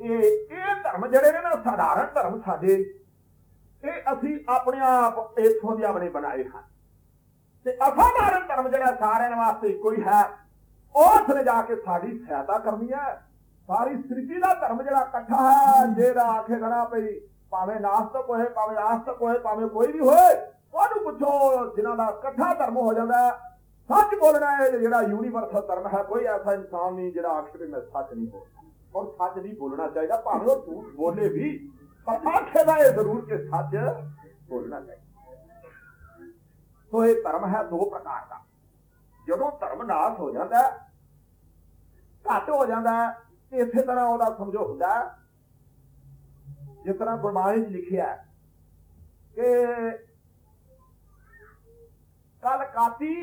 ਇਹ ਇਹ ਧਰਮ ਜਿਹੜੇ ਨੇ ਨਾ, ਸਾਧਾਰਨ ਧਰਮ ਸਾਡੇ, ਇਹ ਅਸੀਂ ਆਪਣੇ ਆਪ ਇਥੋਂ ਦੇ ਆਪਣੇ ਬਣਾਏ ਹਨ। ਤੇ ਅਸਾਧਾਰਨ ਧਰਮ ਜਿਹੜਾ ਸਾਰਿਆਂ ਵਾਸਤੇ ਇੱਕੋ ਹੀ ਹੈ ਉਸ ਨੇ ਜਾ ਕੇ ਸਾਡੀ ਸਹਾਇਤਾ ਕਰਨੀ ਹੈ। ਸਾਰੀ ਸ੍ਰਿਤੀ ਦਾ ਧਰਮ ਜਿਹੜਾ ਇਕੱਠਾ ਹੈ, ਜਿਹੜਾ ਆਖੇ ਗਣਾ ਪਈ ਭਾਵੇਂ ਨਾਸਤਕ ਹੋਏ, ਭਾਵੇਂ ਆਸਤਕ ਹੋਏ, ਭਾਵੇਂ ਕੋਈ ਵੀ ਹੋਏ, ਉਹਨੂੰ ਪੁੱਛੋ, ਜਿਨ੍ਹਾਂ ਦਾ ਇਕੱਠਾ ਧਰਮ ਹੋ ਜਾਂਦਾ ਸੱਚ ਬੋਲਣਾ ਹੈ ਜਿਹੜਾ ਯੂਨੀਵਰਸਲ ਧਰਮ ਹੈ, ਕੋਈ ਐਸਾ ਇਨਸਾਨ ਨਹੀਂ ਜਿਹੜਾ ਆਖੇ ਮੈਂ ਸੱਚ ਨਹੀਂ ਬੋਲਦਾ। ਔਰ ਸੱਚ ਨਹੀਂ ਬੋਲਣਾ ਚਾਹੀਦਾ ਭਾਵੇਂ ਉਹ ਝੂਠ ਬੋਲੇ ਵੀ ਪਰ ਆਖੇ ਦਾ ਇਹ ਜ਼ਰੂਰ ਕਿ ਸੱਚ ਬੋਲਣਾ ਚਾਹੀਦਾ। ਸੋ ਇਹ ਧਰਮ ਹੈ ਦੋ ਪ੍ਰਕਾਰ ਦਾ। ਜਦੋਂ ਧਰਮ ਨਾਸ ਹੋ ਜਾਂਦਾ ਹੈ, ਘੱਟ ਹੋ ਜਾਂਦਾ ਤੇ ਇਸੇ ਤਰ੍ਹਾਂ ਉਹਦਾ ਸਮਝੋ ਹੁੰਦਾ ਜਿਸ ਤਰ੍ਹਾਂ ਗੁਰਬਾਣੀ 'ਚ ਲਿਖਿਆ ਕਿ ਕਲ ਕਾਤੀ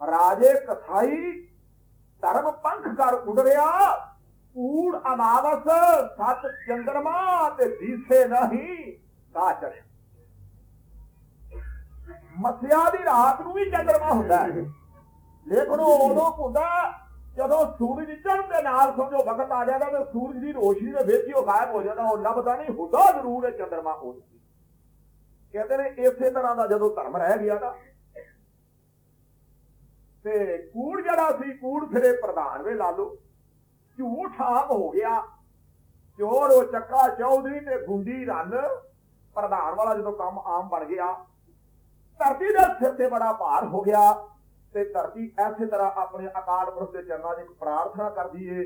ਰਾਜੇ ਕਥਾਈ ਧਰਮ ਪੰਥ ਕਰ ਉਡਰਿਆ ਕੂੜ ਅਮਾਵਸ ਸਤ ਚੰਦਰਮਾ ਤੇ ਦੀਸੇ ਨਹੀਂ ਕਾ ਚੜਿਆ। ਮਸਿਆ ਦੀ ਰਾਤ ਨੂੰ ਵੀ ਚੰਦਰਮਾ ਹੁੰਦਾ ਹੈ। ਲੇਕਿਨ ਉਹ ਉਦੋਂ ਹੁੰਦਾ ਜਦੋਂ ਸੂਰਜ ਚੜ੍ਹਨ ਦੇ ਨਾਲ ਸਮਝੋ ਵਕਤ ਆ ਜਾਂਦਾ ਤੇ ਸੂਰਜ ਦੀ ਰੋਸ਼ਨੀ ਦੇ ਵਿੱਚ ਹੀ ਉਹ ਗਾਇਬ ਹੋ ਜਾਂਦਾ, ਉਹ ਲੱਭਦਾ ਨਹੀਂ, ਹੁੰਦਾ ਜ਼ਰੂਰ ਹੈ ਚੰਦਰਮਾ ਉਹ ਕਹਿੰਦੇ ਨੇ ਇਸੇ ਤਰ੍ਹਾਂ ਦਾ ਜਦੋਂ ਧਰਮ ਰਹਿ ਗਿਆ ਨਾ, ਤੇ ਕੂੜ ਜਿਹੜਾ ਸੀ, ਕੂੜ ਫਿਰੇ ਪ੍ਰਧਾਨ ਵੇ ਲਾ ਲਓ। ਝੂਠ ਹੋ ਗਿਆ। ਚੋਰ ਉਹ ਚੱਕਾ ਚੌਧਰੀ ਤੇ ਗੁੰਡੀ ਰੰਨ, ਪ੍ਰਧਾਨ ਵਾਲਾ ਜਦੋਂ ਕੰਮ ਆਮ ਬਣ ਗਿਆ, ਧਰਤੀ ਦੇ ਸਿਰ ਤੇ ਬੜਾ ਭਾਰ ਹੋ ਗਿਆ ਤੇ ਧਰਤੀ ਐਸੇ ਤਰ੍ਹਾਂ ਆਪਣੇ ਅਕਾਲ ਪੁਰਖ ਦੇ ਚਰਨਾਂ 'ਚ ਪ੍ਰਾਰਥਨਾ ਕਰਦੀ ਏ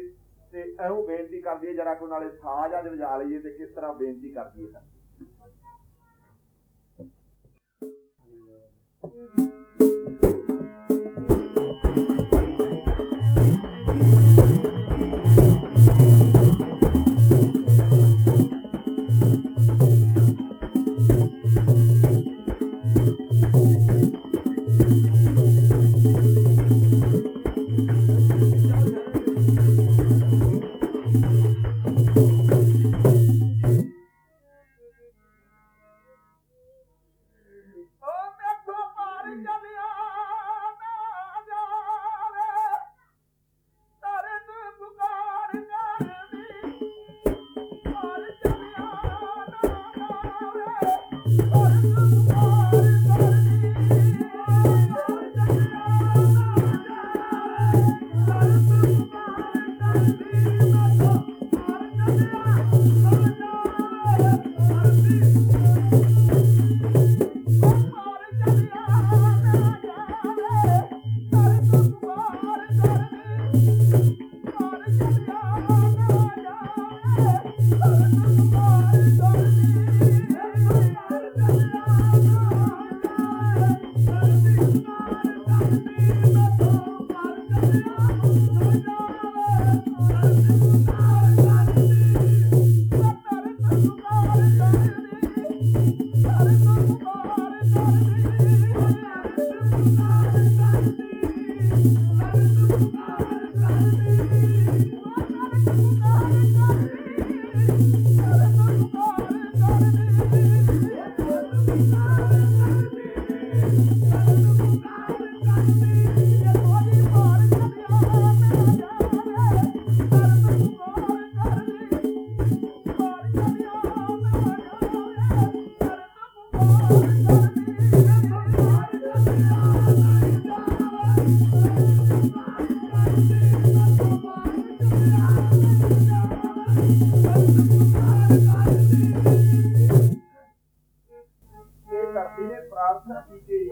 ਤੇ ਐਉਂ ਬੇਨਤੀ ਕਰਦੀ ਏ ਜਰਾ ਕੋਈ ਨਾਲੇ ਸਾਜ਼ ਅੱਜ ਵਜਾ ਲਈਏ ਤੇ ਕਿਸ ਤਰ੍ਹਾਂ ਬੇਨਤੀ ਕਰਦੀ ਏ ਓ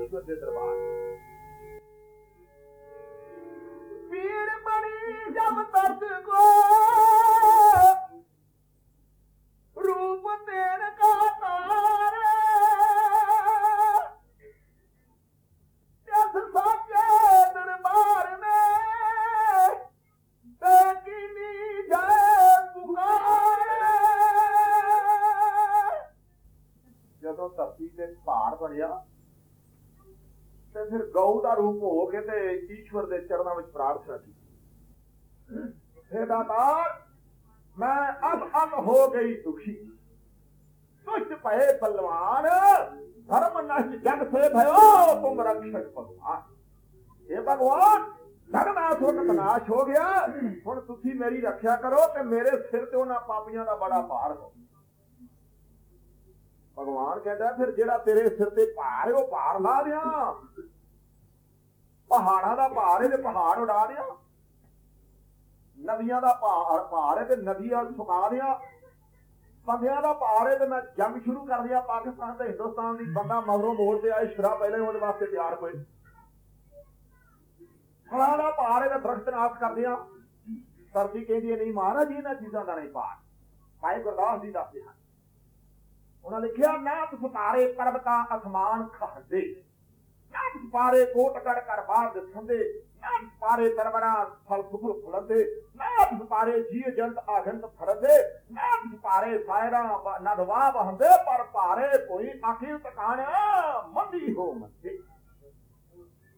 ਈਸ਼ਵਰ ਦੇ ਦਰਬਾਰ। ਪੀੜ ਬਣੀ ਜਬ ਤਰਸ ਕੋ। ਰੂਪ ਤੇਨ ਕਾ ਤਾਰੇ। ਜਸ ਸਾਚੇ ਦਰਬਾਰ ਮੇ ਤਕੀਨੀ ਜੈ ਪੁਕਾਰੇ। ਜਦੋਂ ਧਰਤੀ ਤੇ ਪਹਾੜ ਬਣਿਆ ਫਿਰ ਗਊ ਦਾ ਰੂਪ ਹੋ ਕੇ ਤੇ ਈਸ਼ਵਰ ਦੇ ਚਰਨਾਂ ਵਿੱਚ ਪ੍ਰਾਰਥਨਾ ਕੀਤੀ। ਹੇ ਦਾਤਾਰ ਮੈਂ ਅਬ ਅਬ ਹੋ ਗਈ ਦੁਖੀ। ਦੁਸ਼ਟ ਭਏ ਬਲਵਾਨ, ਧਰਮ ਨਸ਼ਟ ਜਗ ਸੇ ਭਇਓ, ਤੁਮ ਰਖਸ਼ਕ ਭਗਵਾਨ। ਇਹ ਭਗਵਾਨ ਧਰਮਾਥ ਹੋ ਕਨਾਸ਼ ਹੋ ਗਿਆ। ਹੁਣ ਤੁਸੀਂ ਮੇਰੀ ਰੱਖਿਆ ਕਰੋ ਤੇ ਮੇਰੇ ਸਿਰ ਤੇ ਉਹਨਾਂ ਪਾਪੀਆਂ ਦਾ ਬੜਾ ਭਾਰ ਹੋ। ਭਗਵਾਨ ਕਹਿੰਦਾ, ਫਿਰ ਜਿਹੜਾ ਤੇਰੇ ਸਿਰ ਤੇ ਭਾਰ ਉਹ ਭਾਰ ਲਾ ਦਿਆਂ। ਪਹਾੜਾਂ ਦਾ ਭਾਰ ਹੈ ਤੇ ਪਹਾੜ ਉਡਾ ਦਿਆਂ। ਨਦੀਆਂ ਦਾ ਭਾਰ ਭਾਰ ਹੈ ਤੇ ਨਦੀਆਂ ਸੁਕਾ ਦਿਆਂ। ਬੰਦਿਆਂ ਦਾ ਭਾਰ ਹੈ ਤੇ ਮੈਂ ਜੰਗ ਸ਼ੁਰੂ ਕਰ ਦਿਆਂ। ਪਾਕਿਸਤਾਨ ਤੇ ਹਿੰਦੁਸਤਾਨ ਦੀ ਬੰਦਾ ਮਗਰੋਂ ਮੋੜ ਤੇ ਆਏ ਸ਼ਰਾ ਪਹਿਲੇ ਉਹਦੇ ਵਾਸਤੇ ਤਿਆਰ ਹੋਏ। ਫਲਾਂ ਦਾ ਭਾਰ ਹੈ ਤੇ ਦਰਖਤ ਨਾਸ਼ ਕਰ ਦਿਆਂ। ਸਰਦੀ ਕਹਿੰਦੀ ਹੈ, ਨਹੀਂ ਮਹਾਰਾਜ ਇਹਨਾਂ ਚੀਜ਼ਾਂ ਦਾ ਨਹੀਂ ਪਾਰ ਭਾਈ ਗੁਰਦਾਸ ਜੀ ਦੱਸਦੇ ਹਨ। ਉਹਨਾਂ ਲਿਖਿਆ ਨਾਥ ਫਤਾਰੇ ਪਰਬਤਾਂ ਅਸਮਾਨ ਖਹਦੇ ਨਾਥ ਪਾਰੇ ਕੋਟ ਕੜ ਕਰ ਬਾਹਰ ਦੇ ਸੰਦੇ ਨਾਥ ਪਾਰੇ ਤਰਵਰਾ ਫਲ ਫੁੱਲ ਫੁਲਦੇ ਨਾਥ ਪਾਰੇ ਜੀ ਜੰਤ ਆਗੰਤ ਫਰਦੇ ਨਾਥ ਪਾਰੇ ਸਾਇਰਾ ਨਦਵਾ ਬਹੰਦੇ ਪਰ ਪਾਰੇ ਕੋਈ ਅਖਿਲ ਟਿਕਾਣ, ਮੰਦੀ ਹੋ ਮੰਦੇ।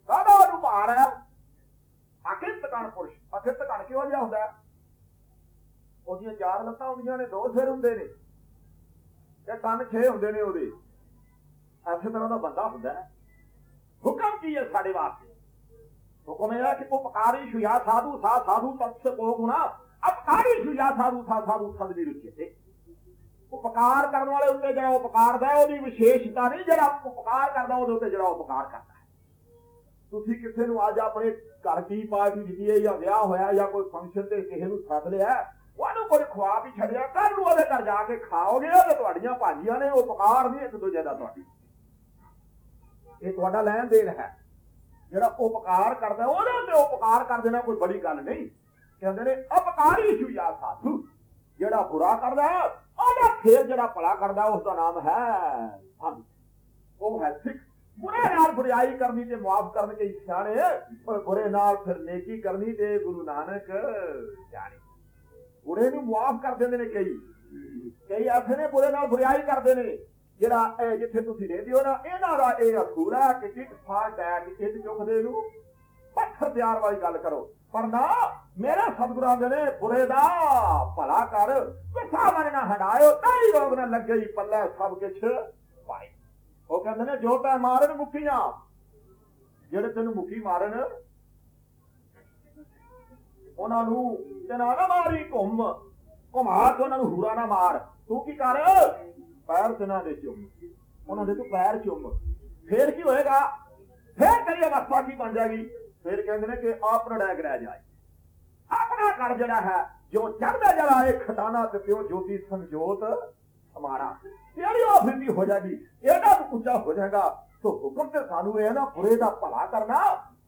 ਕਾਦਾ ਨੂੰ ਭਾਰ ਹੈ ਟਿਕਾਣ ਪੁਰਸ਼ ਅਖਿਲ ਟਿਕਾਣ ਕਿਉਂ ਜਿਹਾ ਹੁੰਦਾ? ਹੈ? ਉਹਦੀਆਂ ਚਾਰ ਲੱਤਾਂ ਹੁੰਦੀਆਂ ਨੇ, ਦੋ ਸਿਰ ਹੁੰਦੇ ਨੇ, ਤੇ ਕੰਨ ਛੇ ਹੁੰਦੇ ਨੇ ਉਹਦੇ। ਐਸੇ ਤਰ੍ਹਾਂ ਦਾ ਬੰਦਾ ਹੁੰਦਾ ਹੈ। ਹੁਕਮ ਕੀ ਹੈ ਸਾਡੇ ਵਾਸਤੇ? ਹੁਕਮ ਇਹ ਹੈ ਕਿ ਉਪਕਾਰੀ ਸ਼ੁਆ ਸਾਧੂ, ਸਾ ਸਾਧੂ ਤਤ ਕੋ ਗੁਣਾ। ਅਪਕਾਰੀ ਸ਼ੁਆ ਸਾਧੂ, ਸਾ ਸਾਧੂ ਸਦ ਵੀ ਰੁਚੇ ਉਪਕਾਰ ਕਰਨ ਵਾਲੇ ਉੱਤੇ ਜਿਹੜਾ ਉਪਕਾਰ ਦਾ ਉਹਦੀ ਵਿਸ਼ੇਸ਼ਤਾ ਨਹੀਂ, ਜਿਹੜਾ ਉਪਕਾਰ ਕਰਦਾ, ਉਹਦੇ ਉੱਤੇ ਜਿਹੜਾ ਉਪਕਾਰ ਕਰਦਾ ਤੁਸੀਂ ਕਿਸੇ ਨੂੰ ਅੱਜ ਆਪਣੇ ਘਰ ਦੀ ਪਾਰਟੀ ਦਿੱਤੀ ਹੈ, ਜਾਂ ਵਿਆਹ ਹੋਇਆ, ਜਾਂ ਕੋਈ ਫੰਕਸ਼ਨ ਤੇ ਕਿਸੇ ਨੂੰ ਸੱਦ ਲਿਆ, ਉਹਨੂੰ ਕੋਈ ਖਵਾ ਵੀ ਛੱਡਿਆ ਕੱਲ ਨੂੰ ਉਹਦੇ ਘਰ ਜਾ ਕੇ ਖਾਓਗੇ ਤੇ ਤੁਹਾਡੀਆਂ ਭਾਜੀਆਂ ਨੇ, ਉਪਕਾਰ ਨਹੀਂ, ਇੱਕ ਦੂਜੇ ਦਾ ਤੁਹਾਡੀ। ਇਹ ਤੁਹਾਡਾ ਲੈਣ ਦੇਣ ਹੈ। ਜਿਹੜਾ ਉਪਕਾਰ ਕਰਦਾ ਉਹਦੇ ਉੱਤੇ ਉਪਕਾਰ ਕਰ ਦੇਣਾ ਕੋਈ ਬੜੀ ਗੱਲ ਨਹੀਂ। ਕਹਿੰਦੇ ਨੇ ਅਪਕਾਰੀ ਸ਼ੁਆ ਸਾਧੂ। ਜਿਹੜਾ ਬੁਰਾ ਕਰਦਾ ਹੈ, ਉਹਦਾ ਫੇਰ ਜਿਹੜਾ ਭਲਾ ਕਰਦਾ ਉਸ ਦਾ ਨਾਮ ਹੈ ਸਾਧੂ ਉਹ ਹੈ ਸਿੱਖ। ਬੁਰੇ ਨਾਲ ਬੁਰਾਈ ਕਰਨੀ ਤੇ ਮਾਫ ਕਰਨ ਕੇ ਸਿਆਣੇ ਪਰ ਬੁਰੇ ਨਾਲ ਫਿਰ ਨੇਕੀ ਕਰਨੀ ਤੇ ਗੁਰੂ ਨਾਨਕ ਜਾਣੇ। ਬੁਰੇ ਨੂੰ ਮਾਫ ਕਰ ਦਿੰਦੇ ਨੇ ਕਈ। ਕਈ ਐਸੇ ਨੇ ਬੁਰੇ ਨਾਲ ਬੁਰਾਈ ਕਰਦੇ ਨੇ। ਜਿਹੜਾ ਇਹ ਜਿੱਥੇ ਤੁਸੀਂ ਰਹਿੰਦੇ ਹੋ ਨਾ, ਇਹਨਾਂ ਦਾ ਇਹ ਅਸੂਲ ਹੈ ਕਿ ਟਿਕ ਫਾਟ ਹੈ ਕਿ ਇੱਟ ਚੁੱਕਦੇ ਨੂੰ ਪੱਥਰ ਤਿਆਰ ਵਾਲੀ ਗੱਲ ਕਰੋ। ਪਰ ਨਾ, ਮੇਰੇ ਸਤਿਗੁਰਾਂ ਦੇ ਨੇ ਬੁਰੇ ਦਾ ਭਲਾ ਕਰ ਕਿਥਾ ਮਨ ਨਾ ਹਟਾਇਓ, ਤਾਈ ਰੋਗ ਨਾ ਲੱਗੇ ਪੱਲੇ ਸਭ ਕੁਛ। ਪਾਈ ਉਹ ਕਹਿੰਦੇ ਨੇ, ਜੋ ਤੈ ਮਾਰਨ ਮੁੱਕੀਆਂ ਜਿਹੜੇ ਤੈਨੂੰ ਮੁੱਕੀ ਮਾਰਨ, ਉਹਨਾਂ ਨੂੰ ਤੇ ਨਾ ਮਾਰੀ ਘੁੰਮ। ਘੁਮਾ ਕੇ ਉਹਨਾਂ ਨੂੰ ਹੂਰਾ ਨਾ ਮਾਰ। ਤੂੰ ਕੀ ਕਰ? ਪੈਰ ਤੇ ਦੇ ਚੁੰਮ ਉਹਨਾਂ ਦੇ ਤੂੰ ਪੈਰ ਚੁੰਮ ਫੇਰ ਕੀ ਹੋਏਗਾ? ਫੇਰ ਤੇਰੀ ਅਵਸਥਾ ਕੀ ਬਣ ਜਾਏਗੀ। ਫੇਰ ਕਹਿੰਦੇ ਨੇ ਕਿ ਆਪਣਾ ਡੈਗ ਰਹਿ ਜਾਏ। ਆਪਣਾ ਕਰ ਜਿਹੜਾ ਹੈ ਜੋ ਚੜਦਾ ਜਲਾ ਇਹ ਖਟਾਣਾ ਤੇ ਪਿਓ ਜੋਤੀ ਸੰਜੋਤ ਹਮਾਰਾ ਤੇਰੀ ਉਹ ਫਿਰਦੀ ਹੋ ਜਾਏਗੀ ਇਹਦਾ ਉੱਚਾ ਹੋ ਜਾਏਗਾ। ਸੋ ਹੁਕਮ ਤੇ ਸਾਨੂੰ ਇਹ ਨਾ ਬੁਰੇ ਦਾ ਭਲਾ ਕਰਨਾ।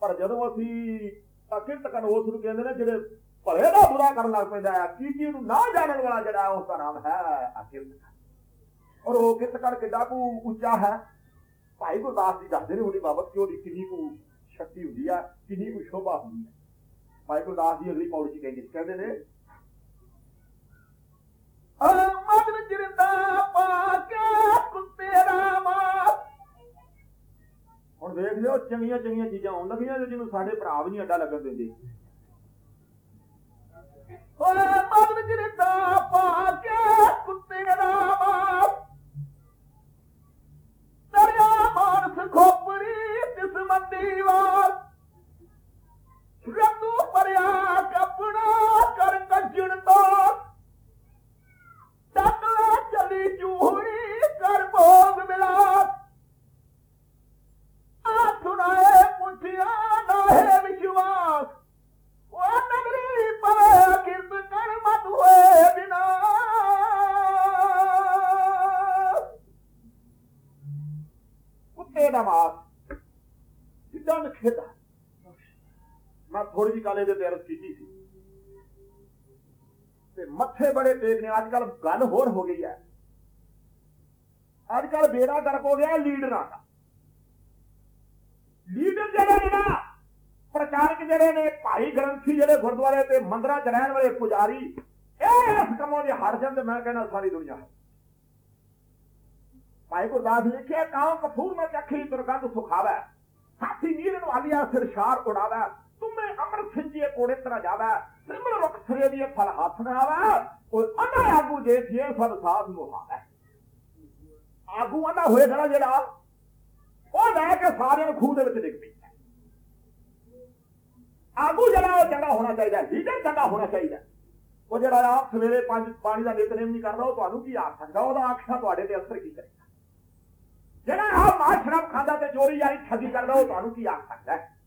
ਪਰ ਜਦੋਂ ਅਸੀਂ ਅਕਿਰਤ ਕਰਨ ਉਸ ਨੂੰ ਕਹਿੰਦੇ ਨੇ ਜਿਹੜੇ ਭਲੇ ਦਾ ਬੁਰਾ ਕਰਨ ਲੱਗ ਪੈਂਦਾ ਹੈ ਕੀ ਕੀ ਨੂੰ ਨਾ ਜਾਣਨ ਵਾਲਾ ਜਿਹੜਾ ਹੈ, ਉਸ ਦਾ ਨਾਮ ਹੈ ਅਕਿਰਤ। ਔਰ ਉਹ ਕਿਰਤ ਕਿੱਡਾ ਕੁ ਉੱਚਾ ਹੈ। ਭਾਈ ਗੁਰਦਾਸ ਜੀ ਦੱਸਦੇ ਨੇ ਉਹਦੀ ਬਾਬਤ ਕਿ ਉਹਦੀ ਕਿੰਨੀ ਕੁ ਸ਼ਕਤੀ ਹੁੰਦੀ ਆ, ਕਿੰਨੀ ਕੁ ਸ਼ੋਭਾ ਹੁੰਦੀ ਹੈ ਭਾਈ ਗੁਰਦਾਸ ਜੀ ਅਗਲੀ ਪੌੜੀ ਚ ਕਹਿੰਦੇ ਕਹਿੰਦੇ ਨੇ ਮਨ ਵਿੱਚ ਪਾ ਕੇ ਕੁੱਤੇ ਦਾ ਹੁਣ ਵੇਖ ਲਿਓ ਚੰਗੀਆਂ ਚੰਗੀਆਂ ਚੀਜ਼ਾਂ ਆਉਣ ਲੱਗੀਆਂ ਜਿਹਨੂੰ ਸਾਡੇ ਭਰਾ ਵੀ ਨਹੀਂ ਅੱਡਾ ਲੱਗਣ ਦਿੰਦੇ। ਮੈਂ ਦੇ ਤੇ ਕੀਤੀ ਸੀ। ਤੇ ਮੱਥੇ ਬੜੇ ਟੇਕ ਨੇ, ਅੱਜ ਕੱਲ ਗੱਲ ਹੋਰ ਹੋ ਗਈ ਹੈ। ਅੱਜ ਕੱਲ ਬੇੜਾ ਗਰਕ ਹੋ ਗਿਆ, ਲੀਡਰਾਂ ਦਾ ਲੀਡਰ ਜਿਹੜੇ ਨੇ ਨਾ, ਪ੍ਰਚਾਰਕ ਜਿਹੜੇ ਨੇ, ਭਾਈ ਗ੍ਰੰਥੀ ਜਿਹੜੇ ਗੁਰਦੁਆਰੇ ਤੇ ਮੰਦਰਾਂ 'ਚ ਰਹਿਣ ਵਾਲੇ ਪੁਜਾਰੀ, ਇਹ ਇਸ ਕੰਮੋਂ ਦੇ ਹਰ ਜਾਂਦੇ ਮੈਂ ਕਹਿੰਦਾ ਸਾਰੀ ਦੁਨੀਆ ਹੈ। ਭਾਈ ਗੁਰਦਾਸ ਨੇ ਲਿਖਿਆ ਕਾਉ ਕਫੂਰ ਮੈਂ ਚੱਖੀ ਦੁਰਗੰਧ ਸੁਖਾਵੇ। ਸਾਥੀ ਨੀਰਨ ਵਾਲੀਆ ਸਿਰਸ਼ਾਰ ਉਡਾਵੇ। ਤੁਮੇ ਅੰਮ੍ਰਿਤ ਸਿੰਜੀਏ ਕੋੜੇ ਤਰਾ ਜਾਵੇ ਸਿਮਰ ਰੁਖ ਸਰੇ ਦੀ ਫਲ ਹੱਥ ਨਾ ਆਵੇ ਉਹ ਅੰਨਾ ਆਗੂ ਜੇ ਜੇ ਫਲ ਸਾਧ ਮੁਹਾਵੇ ਆਗੂ ਅੰਨਾ ਹੋਏ ਖੜਾ ਜਿਹੜਾ, ਉਹ ਲੈ ਕੇ ਸਾਰਿਆਂ ਨੂੰ ਖੂਹ ਦੇ ਵਿੱਚ ਡਿੱਗ ਪਈ ਆਗੂ ਜਿਹੜਾ ਉਹ ਚੰਗਾ ਹੋਣਾ ਚਾਹੀਦਾ, ਲੀਡਰ ਚੰਗਾ ਹੋਣਾ ਚਾਹੀਦਾ। ਉਹ ਜਿਹੜਾ ਆਪ ਸਵੇਰੇ ਪੰਜ ਪਾਣੀ ਦਾ ਨਿਤਨੇਮ ਨਹੀਂ ਕਰਦਾ, ਉਹ ਤੁਹਾਨੂੰ ਕੀ ਆਖ ਸਕਦਾ? ਉਹਦਾ ਆਖਣਾ ਤੁਹਾਡੇ ਤੇ ਅਸਰ ਕੀ ਕਰੇਗਾ? ਜਿਹੜਾ ਆਪ ਮਾਰ ਖਾਂਦਾ ਤੇ ਚੋਰੀ ਯਾਰੀ ਠੱਗੀ ਕਰਦਾ, ਉਹ ਤੁਹਾਨੂੰ ਕੀ ਆਖ ਸਕਦਾ? ਹੈ